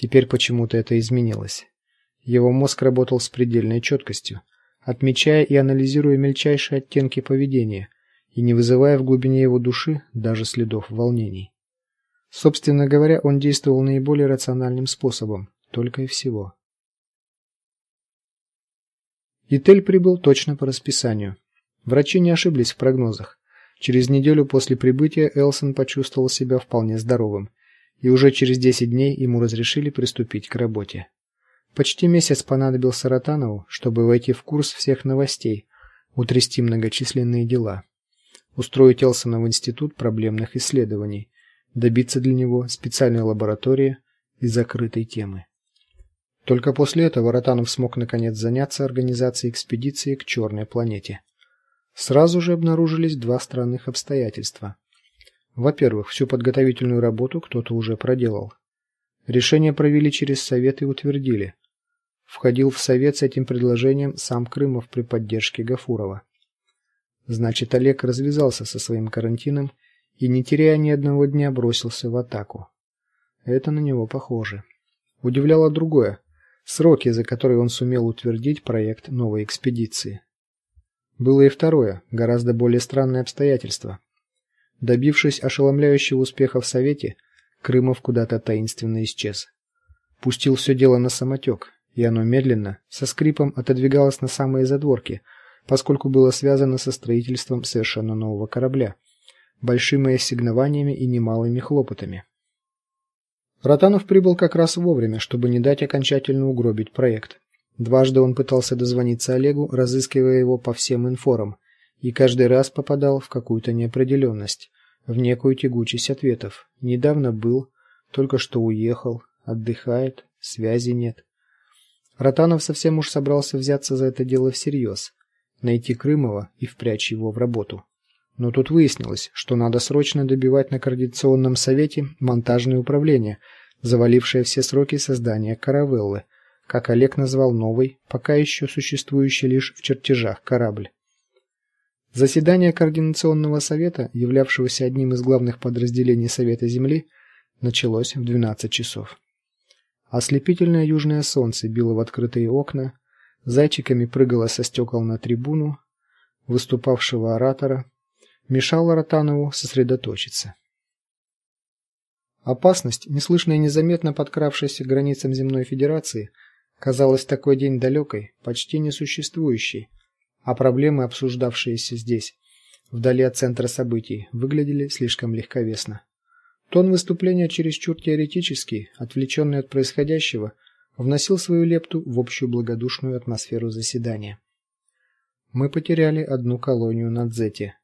Теперь почему-то это изменилось. Его мозг работал с предельной четкостью, отмечая и анализируя мельчайшие оттенки поведения и не вызывая в глубине его души даже следов волнений. Собственно говоря, он действовал наиболее рациональным способом, только и всего. Итель прибыл точно по расписанию. Врачи не ошиблись в прогнозах. Через неделю после прибытия Элсон почувствовал себя вполне здоровым, и уже через 10 дней ему разрешили приступить к работе. Почти месяц понадобился Ротанову, чтобы войти в курс всех новостей, утрясти многочисленные дела, устроить Элсона в институт проблемных исследований, добиться для него специальной лаборатории и закрытой темы. Только после этого Ротанов смог наконец заняться организацией экспедиции к черной планете. Сразу же обнаружились два странных обстоятельства. Во-первых, всю подготовительную работу кто-то уже проделал. Решение провели через совет и утвердили. Входил в совет с этим предложением сам Крымов при поддержке Гафурова. Значит, Олег развязался со своим карантином и не теряя ни одного дня бросился в атаку. Это на него похоже. Удивляло другое сроки, за которые он сумел утвердить проект новой экспедиции. Было и второе, гораздо более странное обстоятельство. Добившись ошеломляющего успеха в совете, Крымов куда-то таинственно исчез. Пустил все дело на самотек и оно медленно, со скрипом отодвигалось на самые задворки, поскольку было связано со строительством совершенно нового корабля, большими ассигнованиями и немалыми хлопотами. Ротанов прибыл как раз вовремя, чтобы не дать окончательно угробить проект. Дважды он пытался дозвониться Олегу, разыскивая его по всем инфорам, и каждый раз попадал в какую-то неопределенность, в некую тягучесть ответов. Недавно был, только что уехал, отдыхает, связи нет. Ротанов совсем уж собрался взяться за это дело всерьез, найти Крымова и впрячь его в работу. Но тут выяснилось, что надо срочно добивать на координационном совете монтажное управление, завалившее все сроки создания каравеллы, как Олег назвал новый, пока еще существующий лишь в чертежах корабль. Заседание координационного совета, являвшегося одним из главных подразделений Совета Земли, началось в 12 часов. Ослепительное южное солнце било в открытые окна, зайчиками прыгало со стекол на трибуну выступавшего оратора, мешало Ротанову сосредоточиться. Опасность, неслышно и незаметно подкравшаяся к границам земной федерации, казалась такой день далекой, почти несуществующей, а проблемы, обсуждавшиеся здесь, вдали от центра событий, выглядели слишком легковесно. Тон выступления чересчур теоретический, отвлеченный от происходящего, вносил свою лепту в общую благодушную атмосферу заседания. Мы потеряли одну колонию на Дзете.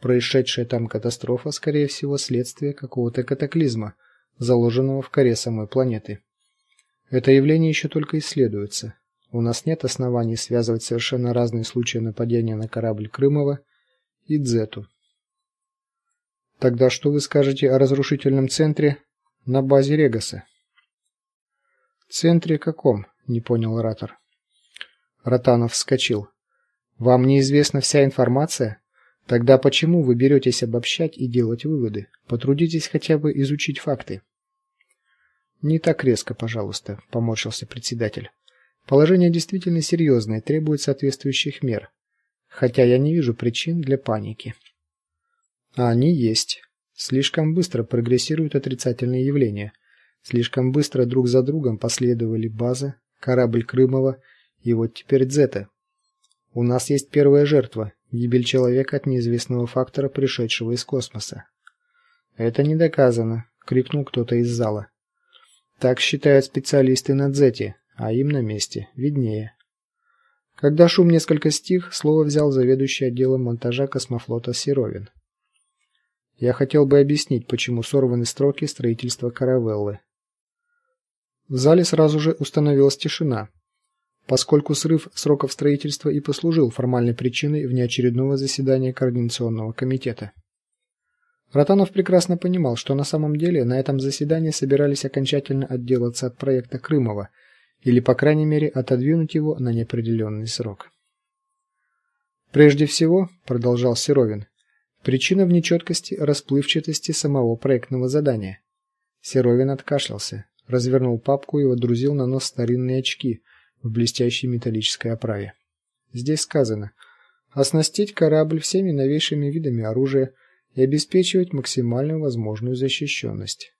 Происшедшая там катастрофа, скорее всего, следствие какого-то катаклизма, заложенного в коре самой планеты. Это явление еще только исследуется. У нас нет оснований связывать совершенно разные случаи нападения на корабль Крымова и Дзету. Тогда что вы скажете о разрушительном центре на базе Регаса? Центре каком? не понял оратор. Ротанов вскочил. Вам неизвестна вся информация? Тогда почему вы беретесь обобщать и делать выводы? Потрудитесь хотя бы изучить факты. Не так резко, пожалуйста, поморщился председатель. Положение действительно серьезное, требует соответствующих мер. Хотя я не вижу причин для паники. А они есть. Слишком быстро прогрессируют отрицательные явления. Слишком быстро друг за другом последовали база, корабль Крымова и вот теперь Дзета. У нас есть первая жертва гибель человека от неизвестного фактора, пришедшего из космоса. Это не доказано, крикнул кто-то из зала. Так считают специалисты на Дзете, а им на месте виднее. Когда шум несколько стих, слово взял заведующий отделом монтажа космофлота Серовин. Я хотел бы объяснить, почему сорваны строки строительства каравеллы. В зале сразу же установилась тишина, поскольку срыв сроков строительства и послужил формальной причиной внеочередного заседания координационного комитета. Ротанов прекрасно понимал, что на самом деле на этом заседании собирались окончательно отделаться от проекта Крымова или, по крайней мере, отодвинуть его на неопределенный срок. Прежде всего, продолжал Серовин, Причина в нечеткости, расплывчатости самого проектного задания. Серовин откашлялся, развернул папку и водрузил на нос старинные очки в блестящей металлической оправе. Здесь сказано: оснастить корабль всеми новейшими видами оружия и обеспечивать максимальную возможную защищенность.